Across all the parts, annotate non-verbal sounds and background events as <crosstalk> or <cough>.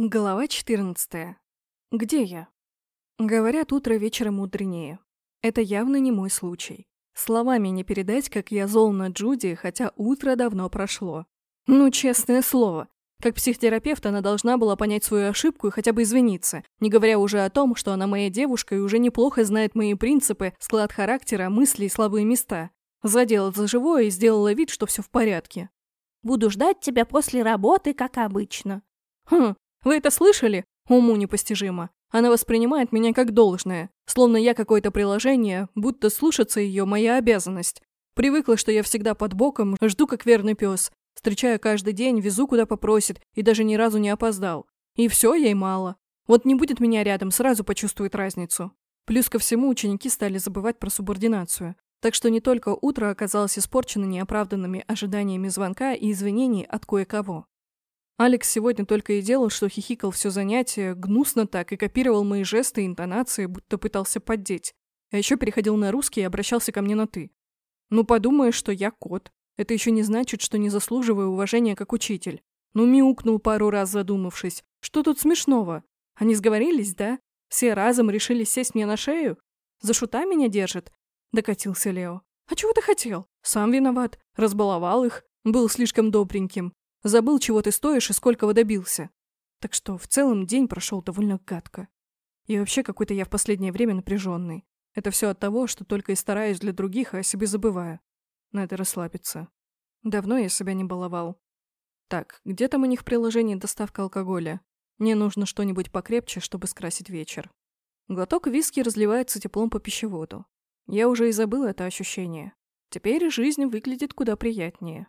Глава 14. Где я? Говорят, утро вечером мудренее. Это явно не мой случай. Словами не передать, как я зол на Джуди, хотя утро давно прошло. Ну, честное слово. Как психотерапевт она должна была понять свою ошибку и хотя бы извиниться, не говоря уже о том, что она моя девушка и уже неплохо знает мои принципы, склад характера, мысли и слабые места. Задела за живое и сделала вид, что все в порядке. «Буду ждать тебя после работы, как обычно». Хм, вы это слышали? Уму непостижимо. Она воспринимает меня как должное, словно я какое-то приложение, будто слушаться ее моя обязанность. Привыкла, что я всегда под боком, жду как верный пес. Встречаю каждый день, везу куда попросит, и даже ни разу не опоздал. И все ей мало. Вот не будет меня рядом, сразу почувствует разницу. Плюс ко всему ученики стали забывать про субординацию. Так что не только утро оказалось испорчено неоправданными ожиданиями звонка и извинений от кое-кого. Алекс сегодня только и делал, что хихикал все занятие, гнусно так, и копировал мои жесты и интонации, будто пытался поддеть. А еще переходил на русский и обращался ко мне на «ты». Ну, подумаешь, что я кот. Это еще не значит, что не заслуживаю уважения как учитель. Ну, мяукнул пару раз, задумавшись. Что тут смешного? Они сговорились, да? Все разом решили сесть мне на шею? За шута меня держит? Докатился Лео. А чего ты хотел? Сам виноват. Разбаловал их. Был слишком добреньким. Забыл, чего ты стоишь и сколько добился. Так что в целом день прошел довольно гадко. И вообще какой-то я в последнее время напряженный. Это все от того, что только и стараюсь для других, а о себе забываю. Надо расслабиться. Давно я себя не баловал. Так, где там у них приложение доставка алкоголя? Мне нужно что-нибудь покрепче, чтобы скрасить вечер. Глоток виски разливается теплом по пищеводу. Я уже и забыл это ощущение. Теперь жизнь выглядит куда приятнее.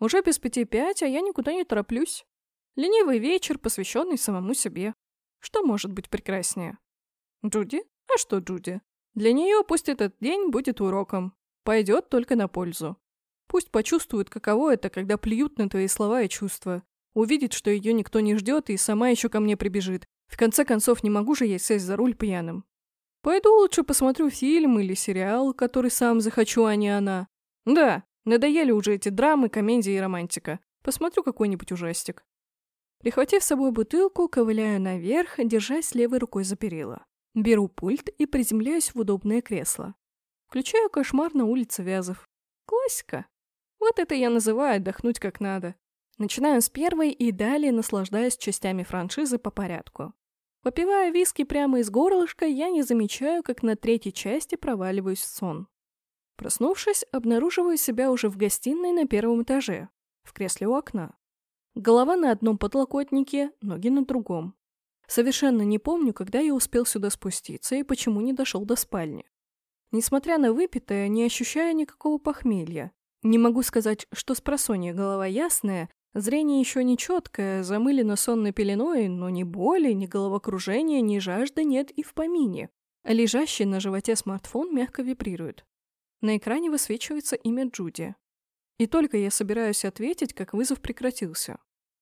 Уже без пяти пять, а я никуда не тороплюсь. Ленивый вечер, посвященный самому себе. Что может быть прекраснее? Джуди? А что Джуди? Для нее пусть этот день будет уроком. Пойдет только на пользу. Пусть почувствует, каково это, когда плюют на твои слова и чувства. Увидит, что ее никто не ждет и сама еще ко мне прибежит. В конце концов, не могу же я сесть за руль пьяным. Пойду лучше посмотрю фильм или сериал, который сам захочу, а не она. Да, Надоели уже эти драмы, комедии и романтика. Посмотрю какой-нибудь ужастик. Прихватив с собой бутылку, ковыляю наверх, держась левой рукой за перила. Беру пульт и приземляюсь в удобное кресло. Включаю кошмар на улице Вязов. Классика. Вот это я называю отдохнуть как надо. Начинаю с первой и далее наслаждаюсь частями франшизы по порядку. Попивая виски прямо из горлышка, я не замечаю, как на третьей части проваливаюсь в сон. Проснувшись, обнаруживаю себя уже в гостиной на первом этаже, в кресле у окна. Голова на одном подлокотнике, ноги на другом. Совершенно не помню, когда я успел сюда спуститься и почему не дошел до спальни. Несмотря на выпитое, не ощущаю никакого похмелья. Не могу сказать, что с просонья голова ясная, зрение еще не четкое, замылено сонной пеленой, но ни боли, ни головокружения, ни жажды нет и в помине. Лежащий на животе смартфон мягко вибрирует. На экране высвечивается имя Джуди. И только я собираюсь ответить, как вызов прекратился.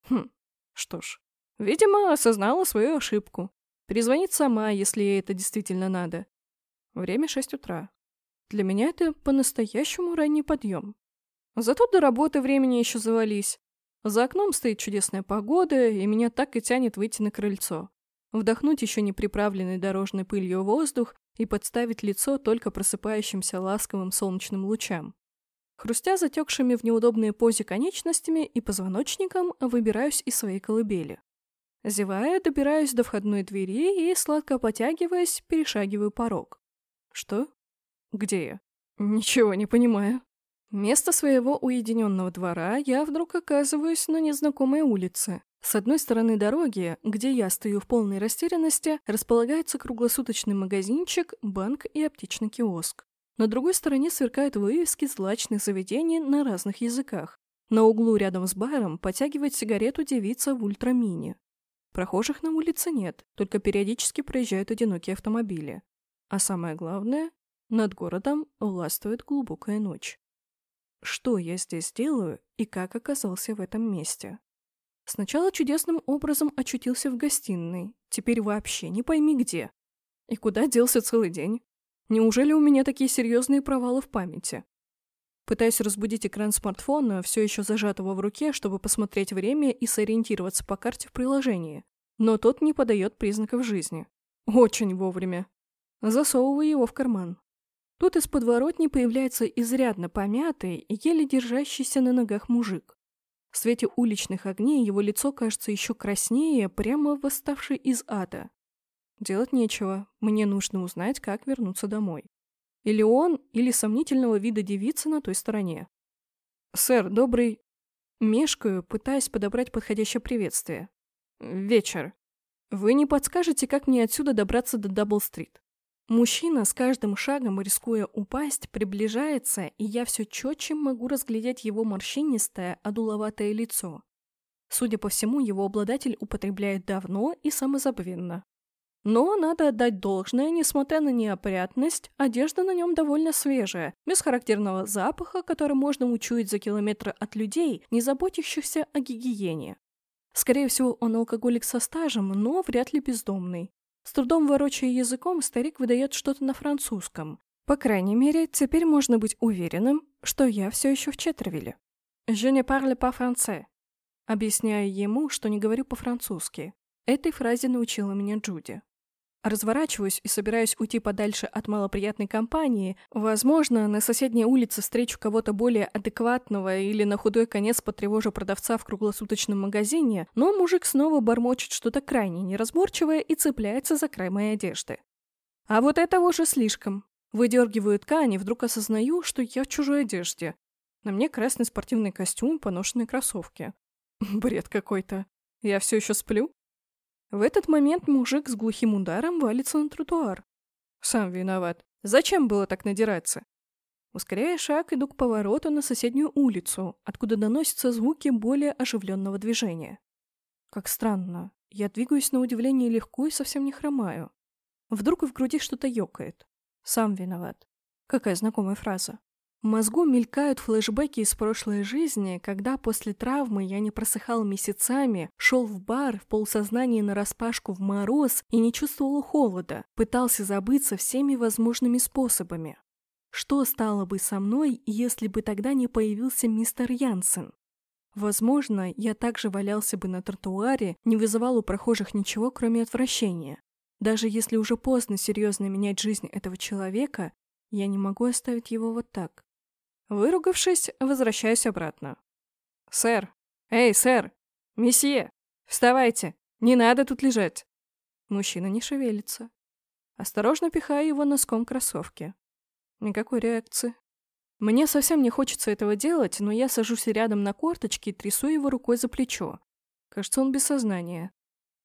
Хм, что ж. Видимо, осознала свою ошибку. Перезвонит сама, если ей это действительно надо. Время шесть утра. Для меня это по-настоящему ранний подъем. Зато до работы времени еще завались. За окном стоит чудесная погода, и меня так и тянет выйти на крыльцо. Вдохнуть еще не приправленный дорожной пылью воздух и подставить лицо только просыпающимся ласковым солнечным лучам. Хрустя затекшими в неудобные позе конечностями и позвоночником, выбираюсь из своей колыбели. Зевая, добираюсь до входной двери и, сладко потягиваясь, перешагиваю порог. Что? Где я? Ничего не понимаю. Вместо своего уединенного двора я вдруг оказываюсь на незнакомой улице. С одной стороны дороги, где я стою в полной растерянности, располагается круглосуточный магазинчик, банк и аптечный киоск. На другой стороне сверкают вывески злачных заведений на разных языках. На углу рядом с баром потягивает сигарету девица в ультрамини. Прохожих на улице нет, только периодически проезжают одинокие автомобили. А самое главное, над городом властвует глубокая ночь. Что я здесь делаю и как оказался в этом месте? Сначала чудесным образом очутился в гостиной, теперь вообще не пойми где. И куда делся целый день? Неужели у меня такие серьезные провалы в памяти? Пытаюсь разбудить экран смартфона, все еще зажатого в руке, чтобы посмотреть время и сориентироваться по карте в приложении. но тот не подает признаков жизни. Очень вовремя. Засовываю его в карман. Тут из подворотни появляется изрядно помятый и еле держащийся на ногах мужик. В свете уличных огней его лицо кажется еще краснее, прямо восставший из ада. Делать нечего, мне нужно узнать, как вернуться домой. Или он, или сомнительного вида девица на той стороне. «Сэр, добрый...» Мешкаю, пытаясь подобрать подходящее приветствие. «Вечер. Вы не подскажете, как мне отсюда добраться до Дабл-стрит?» Мужчина с каждым шагом, рискуя упасть, приближается, и я все четче могу разглядеть его морщинистое, одуловатое лицо. Судя по всему, его обладатель употребляет давно и самозабвенно. Но надо отдать должное, несмотря на неопрятность, одежда на нем довольно свежая, без характерного запаха, который можно учуять за километры от людей, не заботящихся о гигиене. Скорее всего, он алкоголик со стажем, но вряд ли бездомный. С трудом ворочая языком, старик выдает что-то на французском. По крайней мере, теперь можно быть уверенным, что я все еще в Четтервилле. «Je ne parle pas français», объясняю ему, что не говорю по-французски. Этой фразе научила меня Джуди. Разворачиваюсь и собираюсь уйти подальше от малоприятной компании. Возможно, на соседней улице встречу кого-то более адекватного или на худой конец потревожу продавца в круглосуточном магазине, но мужик снова бормочет что-то крайне неразборчивое и цепляется за край моей одежды. А вот этого уже слишком. Выдергиваю ткань и вдруг осознаю, что я в чужой одежде. На мне красный спортивный костюм, поношенные кроссовки. <laughs> Бред какой-то. Я все еще сплю? В этот момент мужик с глухим ударом валится на тротуар. Сам виноват. Зачем было так надираться? Ускоряя шаг, иду к повороту на соседнюю улицу, откуда доносятся звуки более оживленного движения. Как странно. Я двигаюсь на удивление легко и совсем не хромаю. Вдруг в груди что-то ёкает. Сам виноват. Какая знакомая фраза. В мозгу мелькают флешбеки из прошлой жизни, когда после травмы я не просыхал месяцами, шел в бар в полсознании нараспашку в мороз и не чувствовал холода, пытался забыться всеми возможными способами. Что стало бы со мной, если бы тогда не появился мистер Янсен? Возможно, я также валялся бы на тротуаре, не вызывал у прохожих ничего, кроме отвращения. Даже если уже поздно серьезно менять жизнь этого человека, я не могу оставить его вот так. Выругавшись, возвращаюсь обратно. «Сэр! Эй, сэр! Месье! Вставайте! Не надо тут лежать!» Мужчина не шевелится. Осторожно пихаю его носком кроссовки. Никакой реакции. Мне совсем не хочется этого делать, но я сажусь рядом на корточки и трясу его рукой за плечо. Кажется, он без сознания.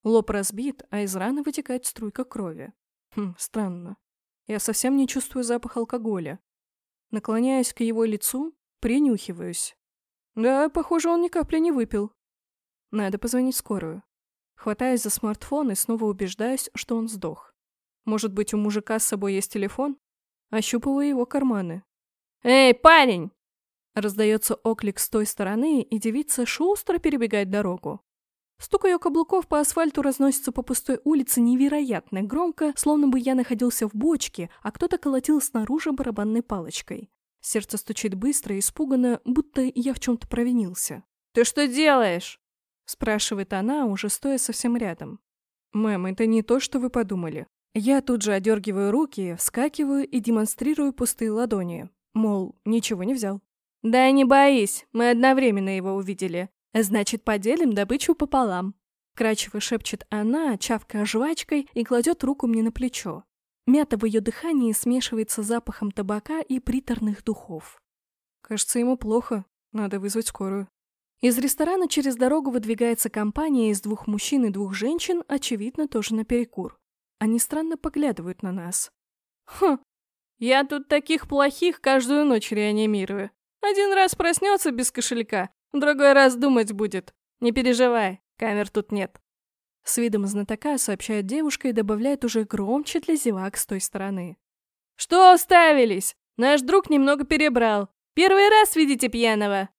Лоб разбит, а из раны вытекает струйка крови. Хм, странно. Я совсем не чувствую запах алкоголя. Наклоняясь к его лицу, принюхиваюсь. Да, похоже, он ни капли не выпил. Надо позвонить скорую. Хватаюсь за смартфон и снова убеждаюсь, что он сдох. Может быть, у мужика с собой есть телефон? Ощупываю его карманы. «Эй, парень!» Раздается оклик с той стороны, и девица шустро перебегает дорогу. Стук ее каблуков по асфальту разносится по пустой улице невероятно громко, словно бы я находился в бочке, а кто-то колотил снаружи барабанной палочкой. Сердце стучит быстро и испуганно, будто я в чем-то провинился. «Ты что делаешь?» – спрашивает она, уже стоя совсем рядом. «Мэм, это не то, что вы подумали». Я тут же одергиваю руки, вскакиваю и демонстрирую пустые ладони. Мол, ничего не взял. «Да не боись, мы одновременно его увидели. Значит, поделим добычу пополам. Крачево шепчет она, чавкая жвачкой, и кладет руку мне на плечо. Мята в ее дыхании смешивается с запахом табака и приторных духов. Кажется, ему плохо. Надо вызвать скорую. Из ресторана через дорогу выдвигается компания из двух мужчин и двух женщин, очевидно, тоже наперекур. Они странно поглядывают на нас. Хм, я тут таких плохих каждую ночь реанимирую. Один раз проснется без кошелька, другой раз думать будет. Не переживай, камер тут нет. С видом знатока сообщает девушка и добавляет уже громче для зевак с той стороны. «Что уставились? Наш друг немного перебрал. Первый раз видите пьяного?»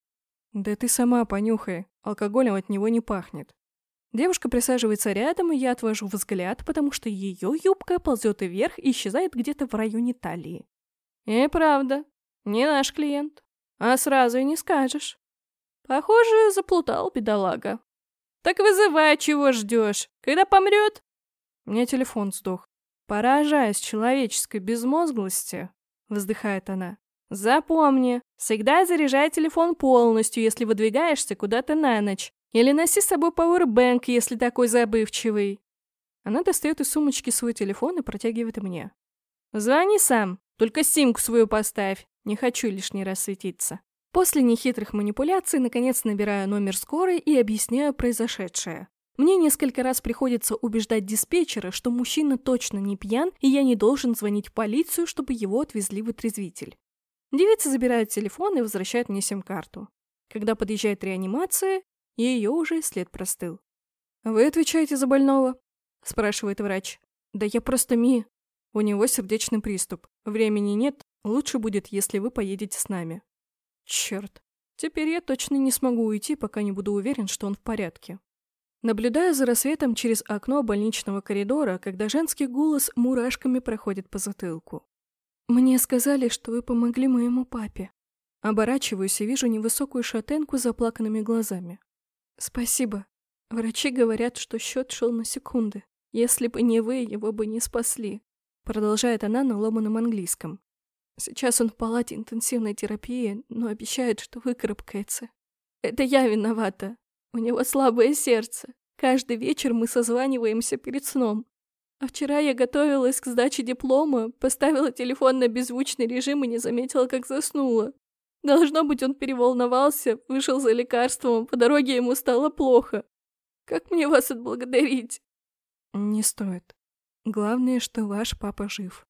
«Да ты сама понюхай. Алкоголем от него не пахнет». Девушка присаживается рядом, и я отвожу взгляд, потому что ее юбка ползет вверх и исчезает где-то в районе талии. И правда, не наш клиент. А сразу и не скажешь. Похоже, заплутал бедолага. Так вызывай, чего ждешь? Когда помрет? У меня телефон сдох. Поражаясь человеческой безмозглости, вздыхает она. Запомни, всегда заряжай телефон полностью, если выдвигаешься куда-то на ночь. Или носи с собой пауэрбэнк, если такой забывчивый. Она достает из сумочки свой телефон и протягивает мне. Звони сам, только симку свою поставь. Не хочу лишний раз светиться. После нехитрых манипуляций, наконец, набираю номер скорой и объясняю произошедшее. Мне несколько раз приходится убеждать диспетчера, что мужчина точно не пьян, и я не должен звонить в полицию, чтобы его отвезли в отрезвитель. Девица забирает телефон и возвращает мне сим-карту. Когда подъезжает реанимация, ее уже след простыл. «Вы отвечаете за больного?» – спрашивает врач. «Да я просто Ми. У него сердечный приступ. Времени нет, лучше будет, если вы поедете с нами». Черт. Теперь я точно не смогу уйти, пока не буду уверен, что он в порядке. Наблюдаю за рассветом через окно больничного коридора, когда женский голос мурашками проходит по затылку. «Мне сказали, что вы помогли моему папе». Оборачиваюсь и вижу невысокую шатенку с заплаканными глазами. «Спасибо. Врачи говорят, что счет шел на секунды. Если бы не вы, его бы не спасли», продолжает она на ломаном английском. Сейчас он в палате интенсивной терапии, но обещает, что выкарабкается. Это я виновата. У него слабое сердце. Каждый вечер мы созваниваемся перед сном. А вчера я готовилась к сдаче диплома, поставила телефон на беззвучный режим и не заметила, как заснула. Должно быть, он переволновался, вышел за лекарством, по дороге ему стало плохо. Как мне вас отблагодарить? Не стоит. Главное, что ваш папа жив.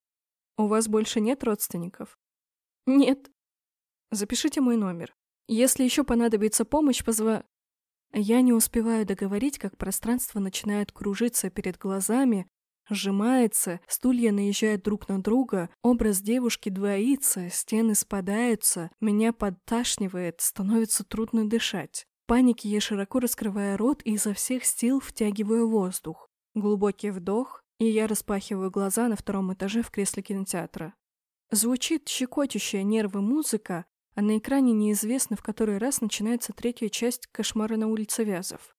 У вас больше нет родственников? Нет. Запишите мой номер. Если еще понадобится помощь, позва... Я не успеваю договорить, как пространство начинает кружиться перед глазами, сжимается, стулья наезжают друг на друга, образ девушки двоится, стены спадаются, меня подташнивает, становится трудно дышать. В панике я широко раскрываю рот и изо всех сил втягиваю воздух. Глубокий вдох, и я распахиваю глаза на втором этаже в кресле кинотеатра. Звучит щекочущая нервы музыка, а на экране неизвестно, в который раз начинается третья часть «Кошмара на улице Вязов».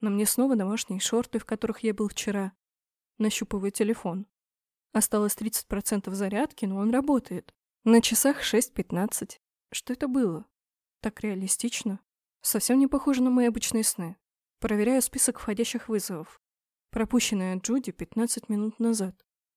На мне снова домашние шорты, в которых я был вчера. Нащупываю телефон. Осталось 30% зарядки, но он работает. На часах 6.15. Что это было? Так реалистично. Совсем не похоже на мои обычные сны. Проверяю список входящих вызовов пропущенная Джуди 15 минут назад.